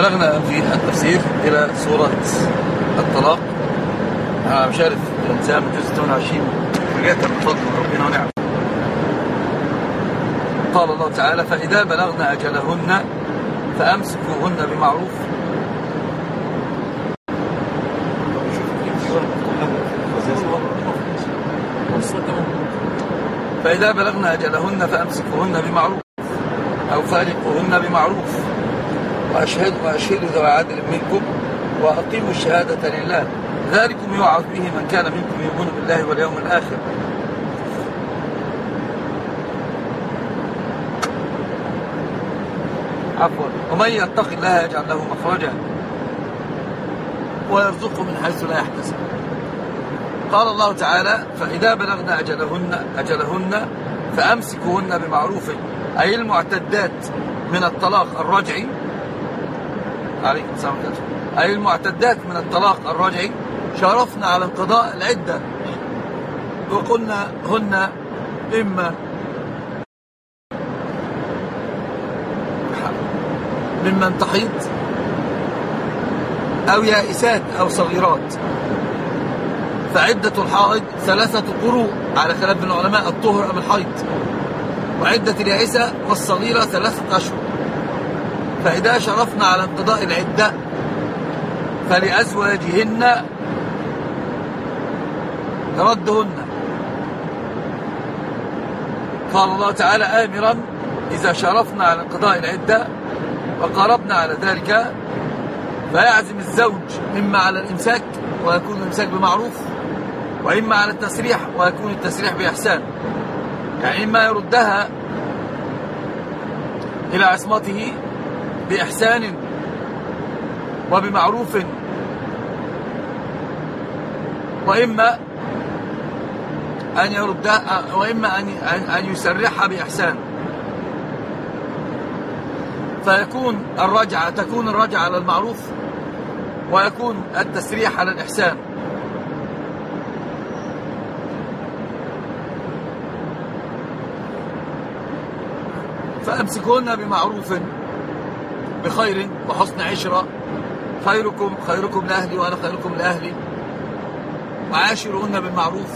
بلغنا في التفسير إلى سورة الطلاق. أنا مش عارف من جزء 28 رجعت بفضل ربنا ونعم. قال الله تعالى فإذا بلغنا أجلهن فأمسكوهن بمعروف. فإذا بلغنا أجلهن فأمسكوهن بمعروف. أو فارقوهن بمعروف. وأشهدوا وأشهدوا ذوي عدل منكم وأقيموا الشهادة لله. ذلكم يوعظ به من كان منكم يؤمن بالله واليوم الآخر. عفوا. ومن يتق الله يجعل له مخرجا ويرزقه من حيث لا يحتسب. قال الله تعالى فإذا بلغنا أجلهن, أجلهن فأمسكوهن بمعروف أي المعتدات من الطلاق الرجعي عليكم السلام المعتدات من الطلاق الرجعي شرفنا على انقضاء العدة. وقلنا هن إما ممن تحيض أو يائسات أو صغيرات. فعدة الحائض ثلاثة قروء على خلاف العلماء الطهر أم الحيض. وعدة اليائسة والصغيرة ثلاثة أشهر. فإذا شرفنا على انقضاء العدة فلأزواجهن ردهن. قال الله تعالى آمرا إذا شرفنا على انقضاء العدة وقربنا على ذلك فيعزم الزوج إما على الإمساك ويكون الإمساك بمعروف وإما على التسريح ويكون التسريح بإحسان. يعني إما يردها إلى عصمته بإحسان وبمعروف. وإما أن يردها وإما أن أن يسرحها بإحسان. فيكون الرجعة تكون الرجعة على المعروف ويكون التسريح على الإحسان. فأمسكوهن بمعروف. بخير وحسن عشرة. خيركم خيركم لأهلي وأنا خيركم لأهلي. وعاشرهن بالمعروف.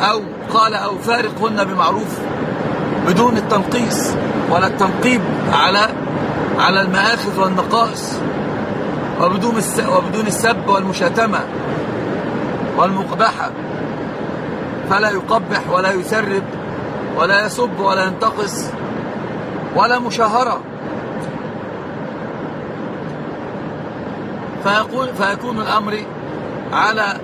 أو قال أو فارقهن بمعروف بدون التنقيص ولا التنقيب على على المآخذ والنقائص وبدون وبدون السب والمشاتمة والمقبحة. فلا يقبح ولا يسرب. ولا يسب ولا ينتقص ولا مشاهرة. فيقول فيكون الأمر على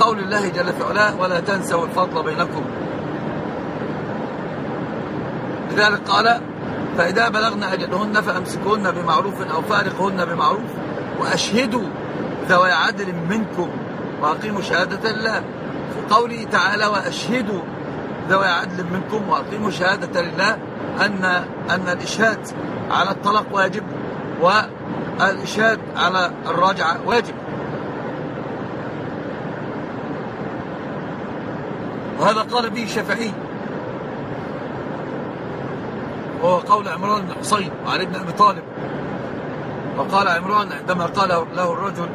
قول الله جل في علاه ولا تنسوا الفضل بينكم. لذلك قال فإذا بلغنا أجلهن فأمسكوهن بمعروف أو فارقهن بمعروف وأشهدوا ذوي عدل منكم وأقيموا شهادة الله. في قوله تعالى وأشهدوا ذوي عدل منكم وأقيموا شهادة لله أن أن الإشهاد على الطلاق واجب والإشهاد على الراجعة واجب. وهذا قال به الشافعي. وهو قول عمران بن حصين وعلي بن أبي طالب. وقال عمران عندما قال له الرجل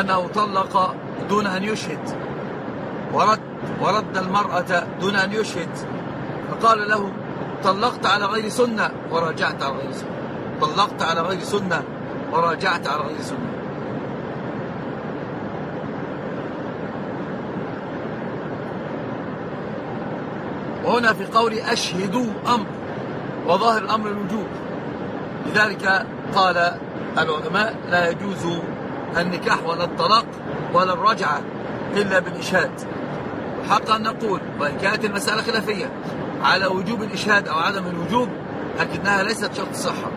أنه طلق دون أن يشهد ورد, ورد المرأة دون أن يشهد. فقال له طلقت على غير سنة وراجعت على غير سنة. طلقت على غير سنة وراجعت على غير سنة. وهنا في قول أشهدوا أمر وظاهر الأمر الوجوب. لذلك قال العلماء لا يجوز النكاح ولا الطلاق ولا الرجعة إلا بالإشهاد. حقا نقول وإن كانت المسألة خلافية على وجوب الإشهاد أو عدم الوجوب لكنها ليست شرط صحة.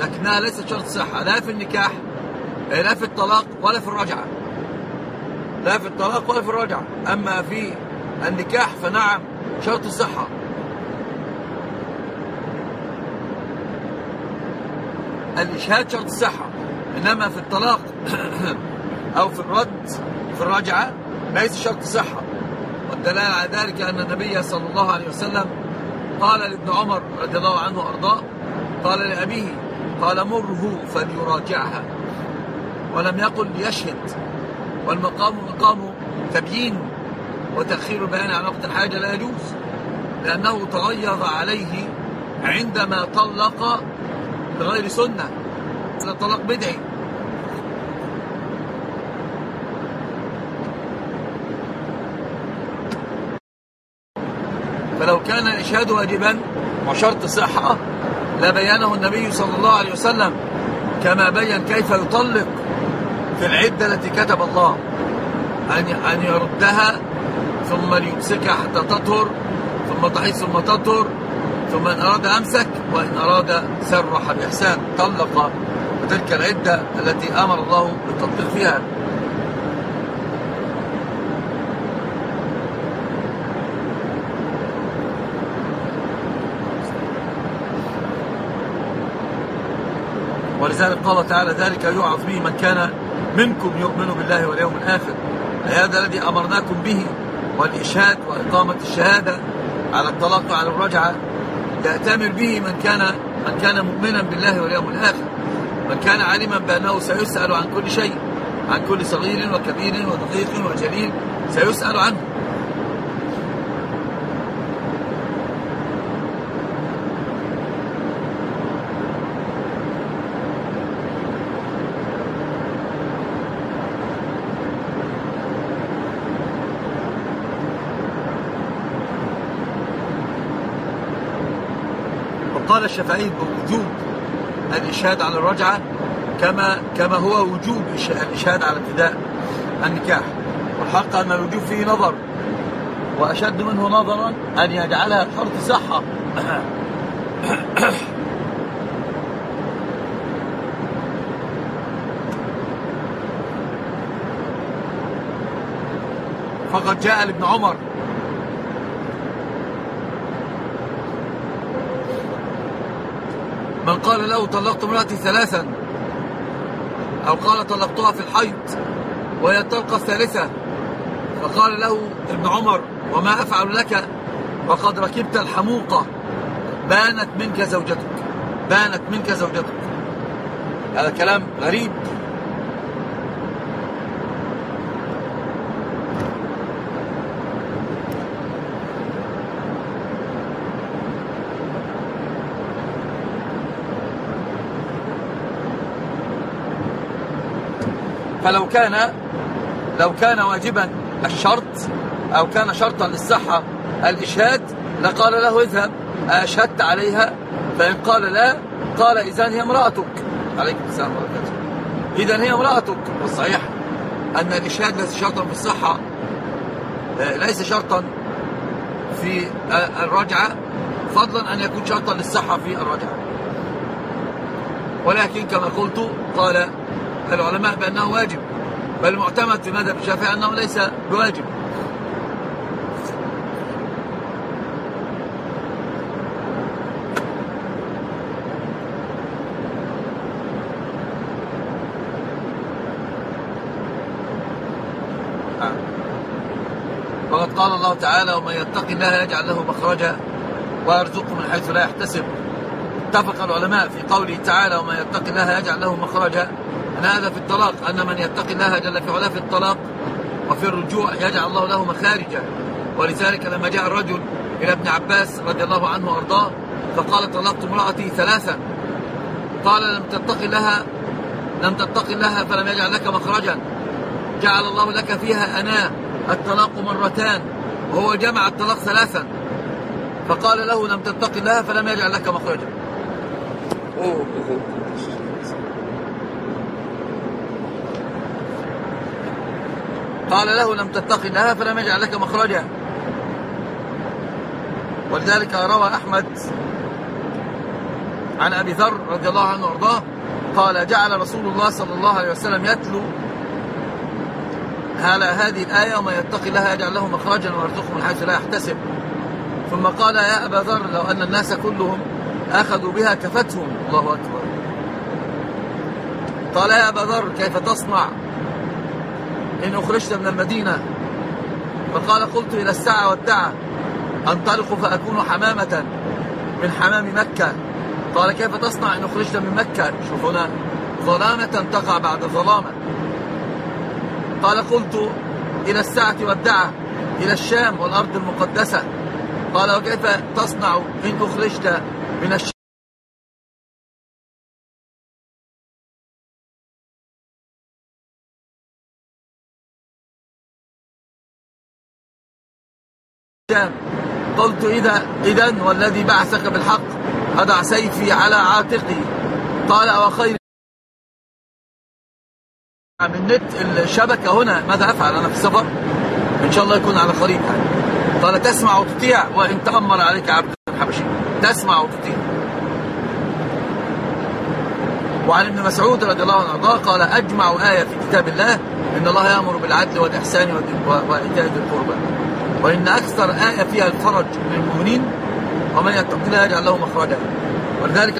لكنها ليست شرط صحة لا في النكاح لا في الطلاق ولا في الرجعة. لا في الطلاق ولا في الرجعة. أما في النكاح فنعم شرط الصحة الإشهاد شرط الصحة إنما في الطلاق أو في الرد في الرجعة ليس شرط صحة. والدلالة على ذلك أن النبي صلى الله عليه وسلم قال لابن عمر رضي الله عنه وأرضاه قال لأبيه قال مره فليراجعها. ولم يقل ليشهد. والمقام مقام تبيين وتأخير البيان عن وقت الحاجة لا يجوز لأنه تغيظ عليه عندما طلق بغير سنة الطلاق بدعي فلو كان الإشهاد واجبا وشرط صحة لبينه النبي صلى الله عليه وسلم كما بين كيف يطلق في العدة التي كتب الله أن يردها ثم ليمسكها حتى تطهر ثم تحيث ثم تطهر ثم إن أراد أمسك وإن أراد سرح بإحسان طلق تلك العدة التي أمر الله بالتطبيق فيها. ولذلك قال تعالى ذلك يوعظ به من كان منكم يؤمن بالله واليوم الآخر. هذا الذي أمرناكم به والإشهاد وإقامة الشهادة على الطلاق وعلى الرجعة يأتمر به من كان من كان مؤمنا بالله واليوم الآخر. من كان عالما بأنه سيسأل عن كل شيء عن كل صغير وكبير ودقيق وجليل سيسأل عنه. قال الشافعي بوجوب الإشهاد على الرجعة كما كما هو وجوب الإشهاد على ابتداء النكاح. والحق أن الوجوب فيه نظر. وأشد منه نظرا أن يجعلها شرط صحة. فقد جاء لابن عمر. من قال له طلقت امرأتي ثلاثا أو قال طلقتها في الحيض وهي الطلقة الثالثة فقال له ابن عمر وما أفعل لك؟ وقد ركبت الحموقة. بانت منك زوجتك بانت منك زوجتك. هذا كلام غريب. فلو كان لو كان واجبا الشرط أو كان شرطا للصحة الإشهاد لقال له اذهب أشهدت عليها فإن قال لا قال إذن هي امرأتك. عليكم السلام وبركاته إذن هي امرأتك. والصحيح أن الإشهاد ليس شرطا في الصحة آه، ليس شرطا في الرجعة فضلا أن يكون شرطا للصحة في الرجعة. ولكن كما قلت قال العلماء بأنه واجب بل المعتمد في مذهب الشافعي أنه ليس بواجب. وقد قال الله تعالى ومن يتق الله يجعل له مخرجا ويرزقه من حيث لا يحتسب اتفق العلماء في قوله تعالى ومن يتق الله يجعل له مخرجا أن هذا في الطلاق أن من يتق الله جل في علاه في الطلاق وفي الرجوع يجعل الله له مخارجا. ولذلك لما جاء الرجل إلى ابن عباس رضي الله عنه وأرضاه فقال طلقت امرأتي ثلاثا. قال لم تتق لها لم تتق الله فلم يجعل لك مخرجا. جعل الله لك فيها أنا الطلاق مرتان وهو جمع الطلاق ثلاثا. فقال له لم تتق الله فلم يجعل لك مخرجا. أوه. قال له لم تتق الله فلم يجعل لك مخرجا. ولذلك روى أحمد عن أبي ذر رضي الله عنه وأرضاه قال جعل رسول الله صلى الله عليه وسلم يتلو على هذه الآية وما يتقي الله يجعل له مخرجا ويرزقه من حيث لا يحتسب. ثم قال يا أبا ذر لو أن الناس كلهم أخذوا بها كفتهم. الله أكبر. قال يا أبا ذر كيف تصنع؟ إن أخرجت من المدينة. فقال قلت إلى الساعة والدعة أنطلق فأكون حمامة من حمام مكة. قال كيف تصنع إن أخرجت من مكة؟ شوف هنا ظلامة تقع بعد ظلامة. قال قلت إلى الساعة والدعة إلى الشام والأرض المقدسة. قال وكيف تصنع إن أخرجت من الشام؟ قلت إذا إذا والذي بعثك بالحق أضع سيفي على عاتقي. قال أو خير. من نت الشبكة هنا ماذا أفعل أنا في السفر؟ إن شاء الله يكون على خريطة. قال تسمع وتطيع وإن تأمر عليك عبد الحبشي. تسمع وتطيع. وعن ابن مسعود رضي الله عنه قال أجمع آية في كتاب الله إن الله يأمر بالعدل والإحسان وإيتاء ذي القربى. وإن أكثر آية فيها الفرج للمؤمنين ومن يتق الله يجعل له مخرجا ولذلك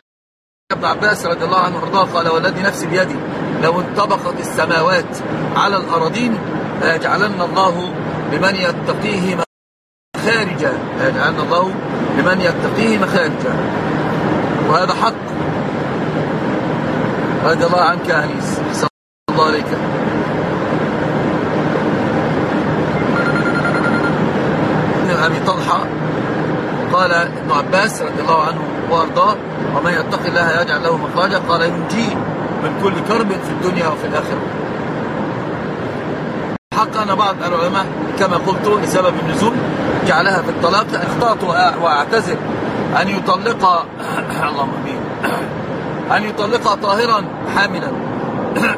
ابن عباس رضي الله عنه وارضاه قال والذي نفسي بيدي لو انطبقت السماوات على الأراضين ليجعلن الله لمن يتقيه مخارجا. ليجعلن الله لمن يتقيه مخارجا. وهذا حق. رضي الله عنك يا أنيس. صلى الله عليك أبي طلحة قال ابن عباس رضي الله عنه وارضاه ومن يتق الله يجعل له مخرجا. قال ينجيه من كل كرب في الدنيا وفي الآخرة. حق أن بعض العلماء كما قلت لسبب النزول جعلها في الطلاق أخطأت وأعتذر. أن يطلق اللهم آمين. أن يطلق طاهرا حاملا.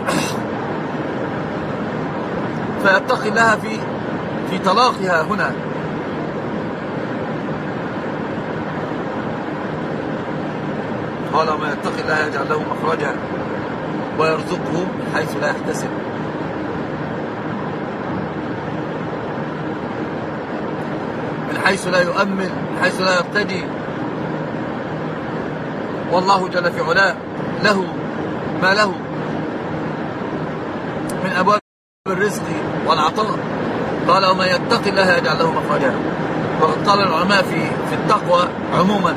فيتقي الله في في طلاقها هنا. قال ومن يتقي الله يجعل له مخرجا ويرزقه من حيث لا يحتسب. من حيث لا يؤمن من حيث لا يرتجي والله جل في علاه له ما له من أبواب الرزق والعطاء. قال ومن يتقي الله يجعل له مخرجا. وقد قال العلماء في في التقوى عموما.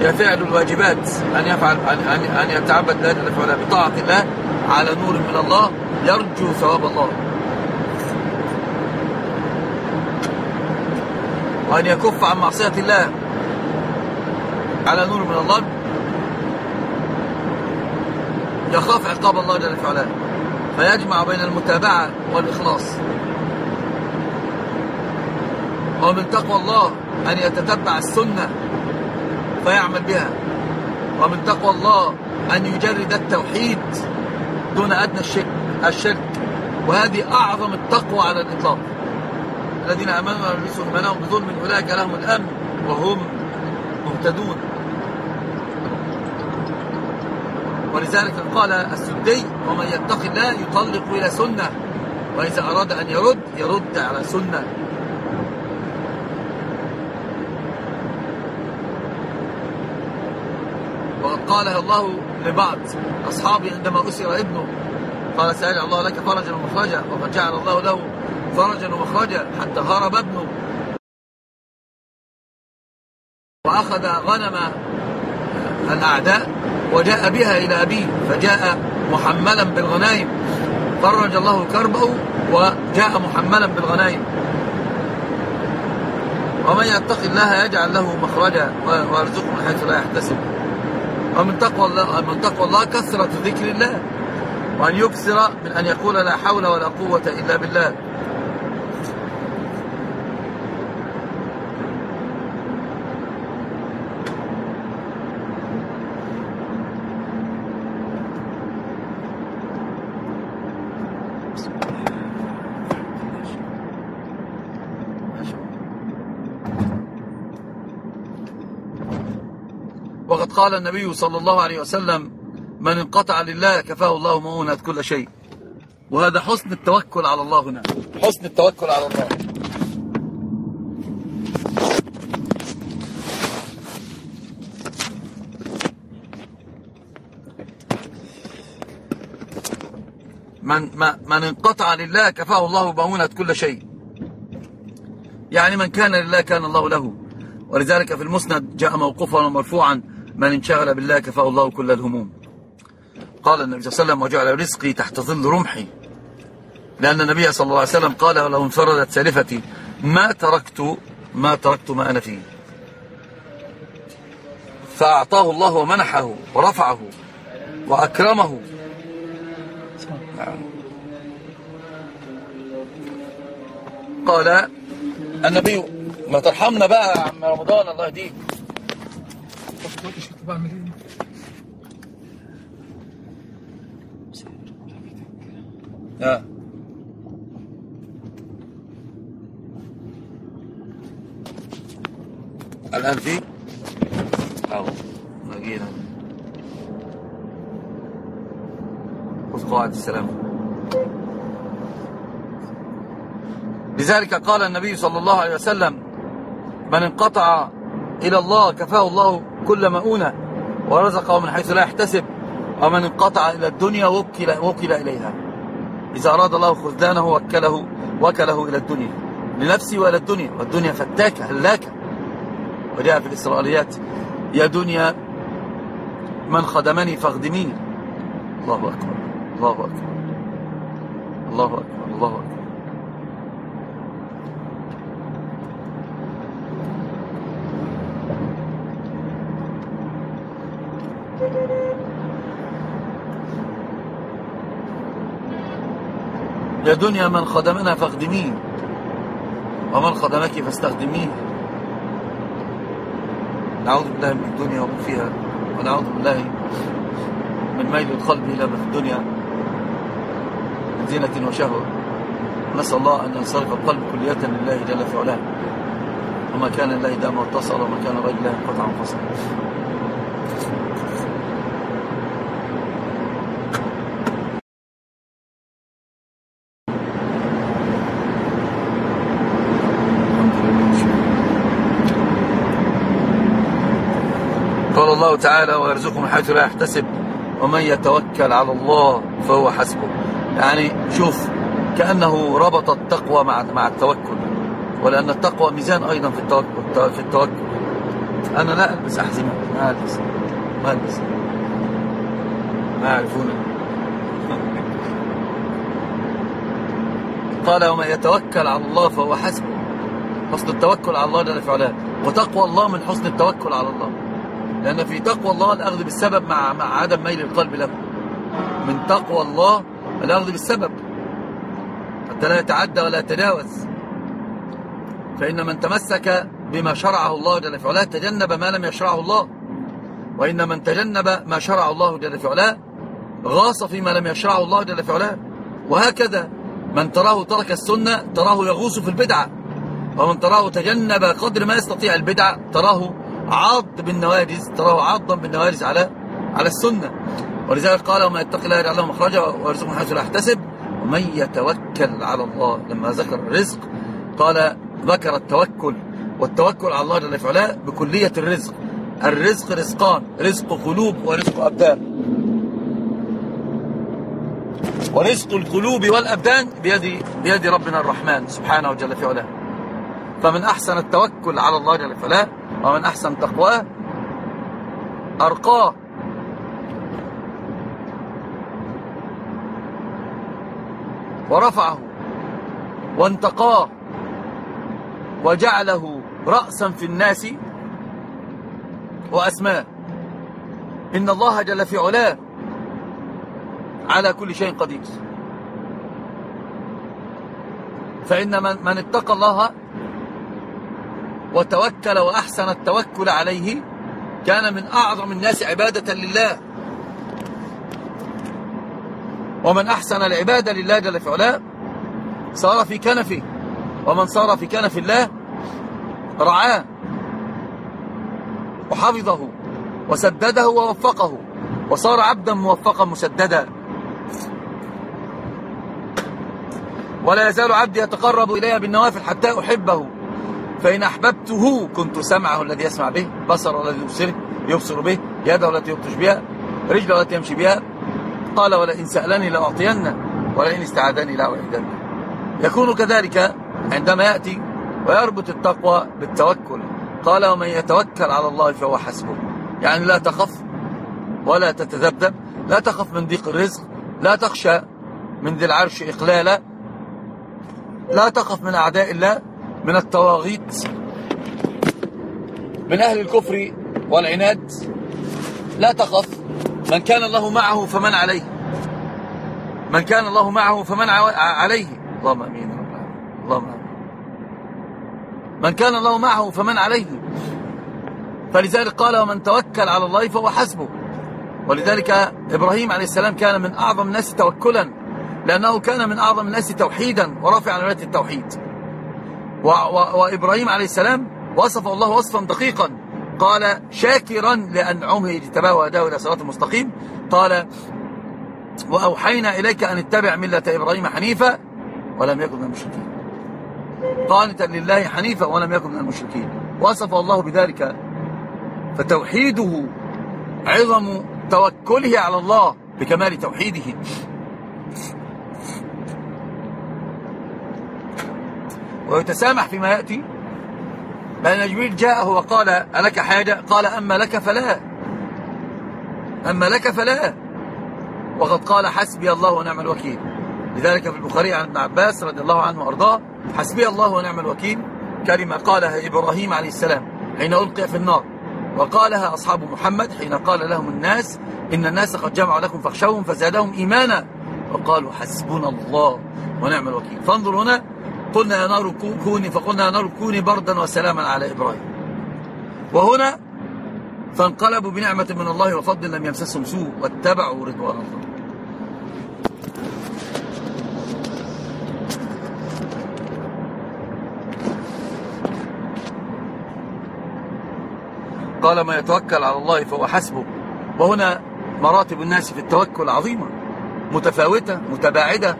فعل الواجبات أن يفعل أن أن يتعبد الله جل وعلا بطاعة الله على نور من الله يرجو ثواب الله. وأن يكف عن معصية الله على نور من الله. يخاف عقاب الله جل وعلا. فيجمع بين المتابعة والإخلاص. ومن تقوى الله أن يتتبع السنة فيعمل بها. ومن تقوى الله أن يجرد التوحيد دون أدنى الشرك, الشرك. وهذه أعظم التقوى على الإطلاق. الذين أمنوا ولبسوا إيمانهم بظلم أولئك لهم الأمن وهم مهتدون. ولذلك قال السدي ومن يتق الله يطلق إلى سنة وإذا أراد أن يرد يرد على سنة وقد قالها الله لبعض أصحابي عندما أسر ابنه. قال سيجعل الله لك فرجا ومخرجا وقد جعل الله له فرجا ومخرجا حتى هرب ابنه. وأخذ غنم الأعداء وجاء بها إلى أبيه فجاء محملا بالغنائم. فرج الله كربه وجاء محملا بالغنائم. ومن يتق الله يجعل له مخرجا ويرزقه من حيث لا يحتسب. ومن تقوى الله من تقوى الله كثرة ذكر الله وأن يكثر من أن يقول لا حول ولا قوة إلا بالله. قال النبي صلى الله عليه وسلم من انقطع لله كفاه الله مؤونة كل شيء. وهذا حسن التوكل على الله هنا. حسن التوكل على الله. من, من انقطع لله كفاه الله مؤونة كل شيء. يعني من كان لله كان الله له. ولذلك في المسند جاء موقوفا ومرفوعا من انشغل بالله كفاه الله كل الهموم. قال النبي صلى الله عليه وسلم وجعل رزقي تحت ظل رمحي. لأن النبي صلى الله عليه وسلم قال لو انفردت سالفتي ما تركت ما تركت ما أنا فيه. فأعطاه الله ومنحه ورفعه وأكرمه. قال النبي ما ترحمنا بقى يا عم رمضان الله يهديك. آه. الآن في؟ أو نجينا خذ قواعد السلام. لذلك قال النبي صلى الله عليه وسلم من انقطع إلى الله كفاه الله كل مؤونة ورزقه من حيث لا يحتسب ومن انقطع إلى الدنيا وكل, وكل إليها. إذا أراد الله خذلانه وكله وكله إلى الدنيا. لنفسه وإلى الدنيا. والدنيا فتاكة هلاكة وجاء في الإسرائيليات يا دنيا من خدمني فاخدميني. الله أكبر. الله أكبر. الله أكبر. الله أكبر. يا دنيا من خدمنا فاخدميه ومن خدمك فاستخدميه نعوذ بالله من الدنيا ومن فيها ونعوذ بالله من ميل القلب إلى ما في الدنيا من زينة وشهوة. نسأل الله أن ينصرف القلب كلية لله جل في علاه. وما كان لله دام واتصل وما كان غير الله انقطع الله تعالى ويرزقه من حيث لا يحتسب ومن يتوكل على الله فهو حسبه. يعني شوف كأنه ربط التقوى مع مع التوكل ولأن التقوى ميزان أيضا في التوكل في التوكل. أنا لا ألبس أحزمة ما ألبس ما ألبس. ما يعرفون. قال ومن يتوكل على الله فهو حسبه. حسن التوكل على الله جل في علاه وتقوى الله من حسن التوكل على الله. لأن في تقوى الله الأخذ بالسبب مع مع عدم ميل القلب له. من تقوى الله الأخذ بالسبب. حتى لا يتعدى ولا يتجاوز. فإن من تمسك بما شرعه الله جل في علاه تجنب ما لم يشرعه الله. وإن من تجنب ما شرع الله جل في علاه غاص فيما لم يشرعه الله جل في علاه. وهكذا من تراه ترك السنة تراه يغوص في البدعة. ومن تراه تجنب قدر ما يستطيع البدعة تراه عاض بالنواجز تراه عاضا بالنواجز على على السنة. ولذلك قال وما يتق الله يجعل له مخرجا ويرزقه من حيث لا يحتسب. ومن يتوكل على الله لما ذكر الرزق قال ذكر التوكل والتوكل على الله جل وعلا بكلية الرزق. الرزق رزقان رزق قلوب ورزق أبدان. ورزق القلوب والأبدان بيد, بيد ربنا الرحمن سبحانه وجل في علاه فمن أحسن التوكل على الله جل في علاه ومن أحسن تقواه أرقاه. ورفعه وانتقاه وجعله رأسا في الناس وأسماه. إن الله جل في علاه على كل شيء قدير. فإن من, من اتقى الله وتوكل وأحسن التوكل عليه كان من أعظم الناس عبادة لله. ومن أحسن العبادة لله جل في علاه صار في كنفه. ومن صار في كنف الله رعاه. وحفظه وسدده ووفقه. وصار عبدا موفقا مسددا. ولا يزال عبدي يتقرب إلي بالنوافل حتى أحبه. فإن أحببته كنت سمعه الذي يسمع به بصر الذي يبصر يبصر به يده التي يبطش بها رجله التي يمشي بها قال ولئن سألني لأعطينه ولئن استعاذني لأعيدنه. يكون كذلك عندما يأتي ويربط التقوى بالتوكل. قال ومن يتوكل على الله فهو حسبه. يعني لا تخف ولا تتذبذب لا تخف من ضيق الرزق لا تخشى من ذي العرش إقلالا لا تخف من أعداء الله من الطواغيت من أهل الكفر والعناد لا تخف. من كان الله معه فمن عليه. من كان الله معه فمن عليه. اللهم آمين اللهم آمين. من كان الله معه فمن عليه. فلذلك قال ومن توكل على الله فهو حسبه. ولذلك إبراهيم عليه السلام كان من أعظم الناس توكلا لأنه كان من أعظم الناس توحيدا ورافع على التوحيد. وإبراهيم عليه السلام وصف الله وصفا دقيقا. قال شاكرا لأنعمه اجتباه وهداه إلى صراط المستقيم قال وأوحينا إليك أن اتبع ملة إبراهيم حنيفا ولم يكن من المشركين. قانتا لله حنيفا ولم يكن من المشركين. وصف الله بذلك. فتوحيده عظم توكله على الله بكمال توحيده. ويتسامح فيما يأتي. لأن جبريل جاءه وقال ألك حاجة؟ قال أما لك فلا. أما لك فلا. وقد قال حسبي الله ونعم الوكيل. لذلك في البخاري عن ابن عباس رضي الله عنه وأرضاه حسبي الله ونعم الوكيل كلمة قالها إبراهيم عليه السلام حين ألقي في النار وقالها أصحاب محمد حين قال لهم الناس إن الناس قد جمعوا لكم فاخشوهم فزادهم إيمانا. وقالوا حسبنا الله ونعم الوكيل. فانظر هنا قلنا يا نار كوني فقلنا يا نار كوني بردا وسلاما على إبراهيم. وهنا فانقلبوا بنعمة من الله وفضل لم يمسسهم سوء واتبعوا رضوان الله. قال ما يتوكل على الله فهو حسبه. وهنا مراتب الناس في التوكل عظيمة. متفاوتة متباعدة.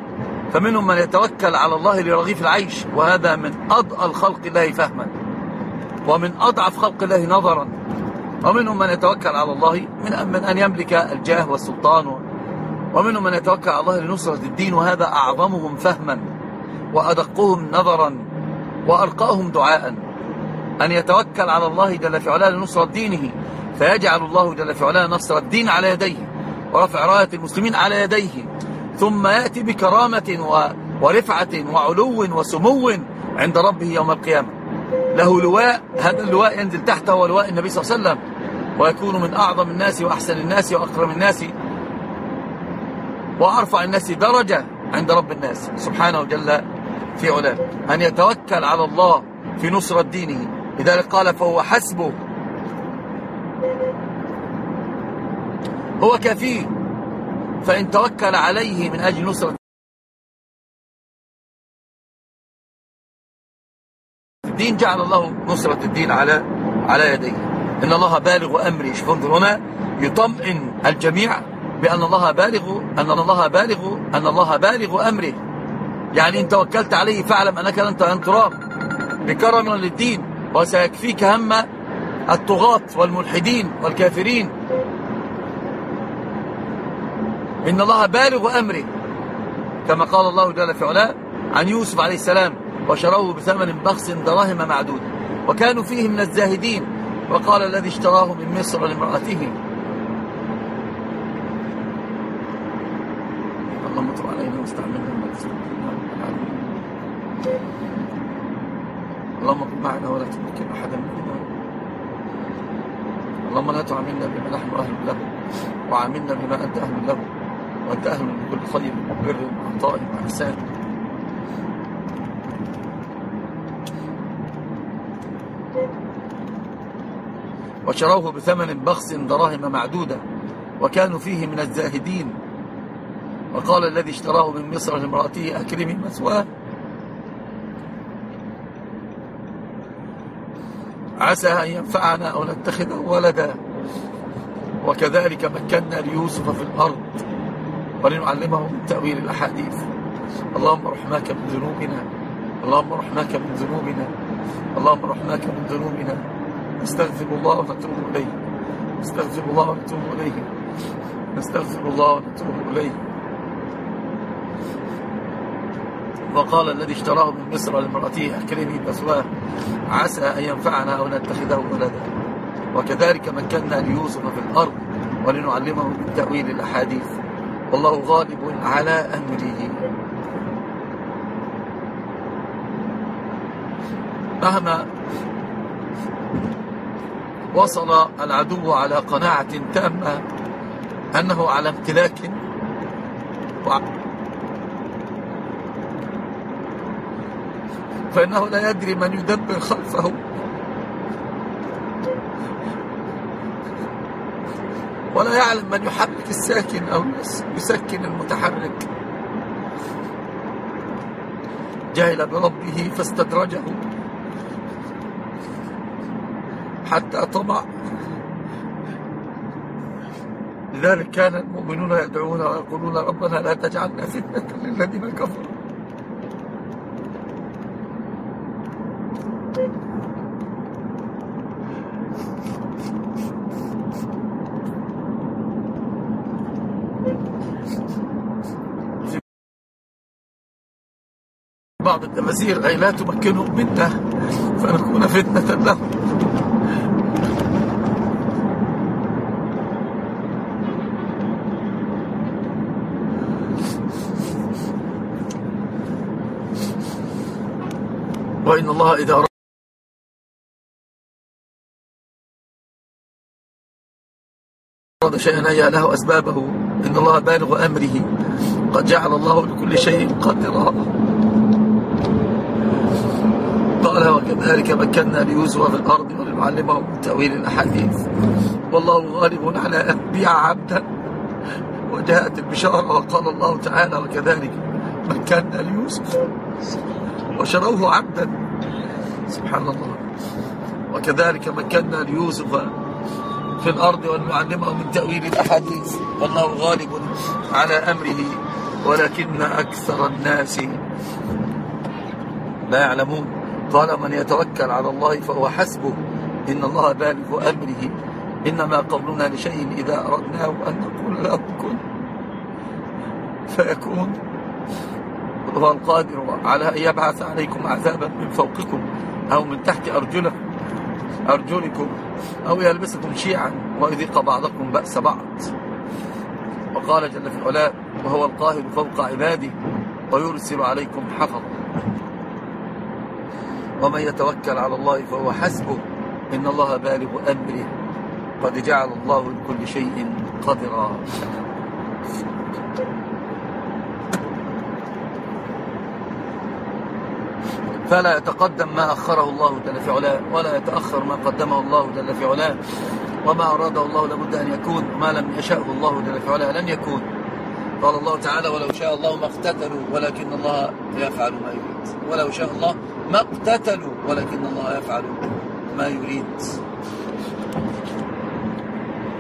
فمنهم من يتوكل على الله لرغيف العيش وهذا من أضأل خلق الله فهما ومن أضعف خلق الله نظرا ومنهم من يتوكل على الله من, من أن يملك الجاه والسلطان ومنهم من يتوكل على الله لنصرة الدين وهذا أعظمهم فهما وأدقهم نظرا وأرقاهم دعاء. أن يتوكل على الله جل في علاه لنصرة دينه فيجعل الله جل في علاه نصر الدين على يديه ورفع راية المسلمين على يديه. ثم يأتي بكرامة ورفعة وعلو وسمو عند ربه يوم القيامة. له لواء هذا اللواء ينزل تحته هو لواء النبي صلى الله عليه وسلم. ويكون من أعظم الناس وأحسن الناس وأكرم الناس وأرفع الناس درجة عند رب الناس سبحانه جل في علاه. أن يتوكل على الله في نصرة دينه. لذلك قال فهو حسبه. هو كفيه. فإن توكل عليه من أجل نصرة الدين جعل الله نصرة الدين على على يديه. إن الله بالغ أمري. شوف انظر هنا. يطمئن الجميع بأن الله بالغ أن الله بالغ أن الله بالغ أمره. يعني إن توكلت عليه فاعلم أنك لن تراب. بكرم للدين. وسيكفيك هم الطغاة والملحدين والكافرين. إن الله بالغ أمره كما قال الله جل في علاه عن يوسف عليه السلام وشروه بثمن بخس دراهم معدود وكانوا فيه من الزاهدين. وقال الذي اشتراه من مصر لامرأته. اللهم طب علينا واستعملنا اللهم كن معنا ولا تمكن أحدا منا اللهم لا تعاملنا بما نحن أهل له وعاملنا بما أنت أهل له. وأنت أهل لكل خير وبر وعطاء وإحسان. وشروه بثمن بخس دراهم معدودة وكانوا فيه من الزاهدين. وقال الذي اشتراه من مصر لامرأته أكرمي مثواه عسى أن ينفعنا أو نتخذه ولدا. وكذلك مكنا ليوسف في الأرض. ولنعلمه من تأويل الأحاديث. اللهم رحماك من ذنوبنا اللهم رحماك من ذنوبنا اللهم رحماك من ذنوبنا نستغفر الله ونتوب إليه. نستغفر الله ونتوب إليه. نستغفر الله ونتوب إليه. وقال الذي اشتراه من مصر لامرأته أكرمي بثواه عسى أن ينفعنا أو نتخذه ولدا. وكذلك مكنا ليوسف في الأرض ولنعلمه من تأويل الأحاديث. والله غالب على أمره مهما وصل العدو على قناعة تامة أنه على امتلاك فإنه لا يدري من يدبر خلفه. ولا يعلم من يحرك الساكن أو يسكن المتحرك. جهل بربه فاستدرجه. حتى طمع. لذلك كان المؤمنون يدعون ويقولون ربنا لا تجعلنا فتنة للذين كفروا. التماثيل أي لا تمكنهم منا فنكون فتنة لهم وإن الله إذا أراد شيئا هيا له أسبابه إن الله بالغ أمره قد جعل الله لكل شيء قدرا. قال وكذلك مكنا ليوسف في الأرض ولنعلمه من تأويل الأحاديث. والله غالب على أن بيع عبدا وجاءت البشارة وقال الله تعالى وكذلك مكنا ليوسف وشروه عبدا. سبحان الله. وكذلك مكنا ليوسف في الأرض ونعلمه من تأويل الأحاديث. والله غالب على أمره ولكن أكثر الناس لا يعلمون. قال من يتوكل على الله فهو حسبه. إن الله بالغ أمره. إنما قولنا لشيء إذا أردناه أن نقول له كن فيكون هو القادر على أن يبعث عليكم عذابا من فوقكم أو من تحت أرجلكم أرجلكم أو يلبسكم شيعا. ويذيق بعضكم بأس بعض. وقال جل في العلاء وهو القاهر فوق عباده ويرسل عليكم حفظ ومن يتوكل على الله فهو حسبه. إن الله بالغ أمره. قد جعل الله لكل شيء قدرا. فلا يتقدم ما أخره الله جل في علاه ولا يتأخر ما قدمه الله جل في علاه. وما أراده الله لابد أن يكون. ما لم يشاءه الله جل في علاه لن يكون. قال الله تعالى ولو شاء الله ما اقتتلوا ولكن الله يفعل ما يريد. ولو شاء الله ما اقتتلوا ولكن الله يفعل ما يريد.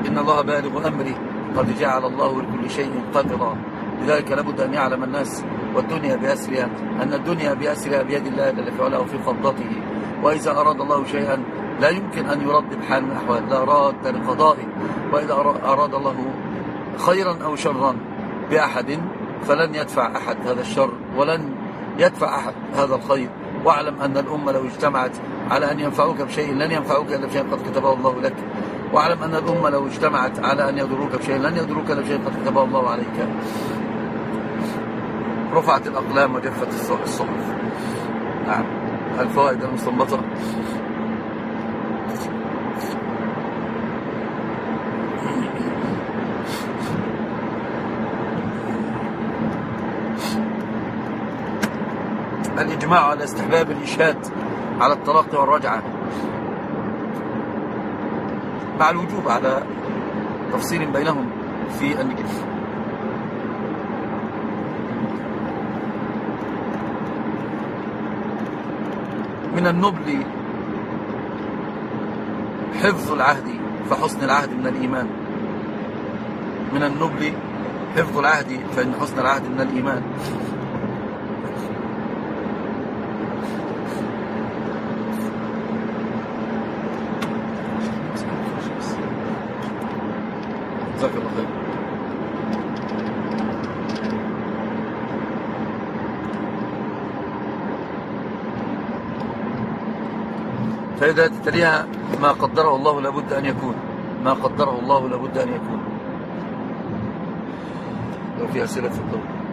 إن الله بالغ أمره قد جعل الله لكل شيء قدرا. لذلك لابد أن يعلم الناس والدنيا بأسرها أن الدنيا بأسرها بيد الله جل في وفي قبضته وإذا أراد الله شيئا لا يمكن أن يرد بحال من الأحوال لا راد لقضائه. وإذا أراد الله خيرا أو شرا بأحد فلن يدفع أحد هذا الشر ولن يدفع أحد هذا الخير. واعلم أن الأمة لو اجتمعت على أن ينفعوك بشيء لن ينفعوك إلا بشيء قد كتبه الله لك. واعلم أن الأمة لو اجتمعت على أن يضروك بشيء لن يضروك إلا بشيء قد كتبه الله عليك. رفعت الأقلام وجفت الصحف. نعم الفوائد المستنبطة. الإجماع على استحباب الإشهاد على الطلاق والرجعة مع الوجوب على تفصيل بينهم في النكاح من النبل حفظ العهد فحسن العهد من الإيمان. من النبل حفظ العهد فإن حسن العهد من الإيمان جزاك الله خير فإذا تليها ما قدره الله لابد أن يكون. ما قدره الله لابد أن يكون. لو في أسئلة في الضوء.